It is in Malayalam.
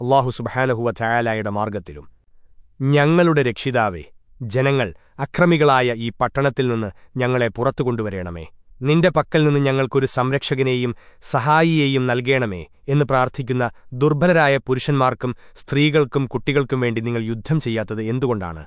അള്ളാഹു സുബഹാലഹുവ ചായാലായുടെ മാർഗത്തിലും ഞങ്ങളുടെ രക്ഷിതാവേ ജനങ്ങൾ അക്രമികളായ ഈ പട്ടണത്തിൽ നിന്ന് ഞങ്ങളെ പുറത്തു കൊണ്ടുവരേണമേ. നിന്റെ പക്കൽ നിന്ന് ഞങ്ങൾക്കൊരു സംരക്ഷകനെയും സഹായിയെയും നൽകേണമേ എന്ന് പ്രാർത്ഥിക്കുന്ന ദുർബലരായ പുരുഷന്മാർക്കും സ്ത്രീകൾക്കും കുട്ടികൾക്കും വേണ്ടി നിങ്ങൾ യുദ്ധം ചെയ്യാത്തത് എന്തുകൊണ്ടാണ്?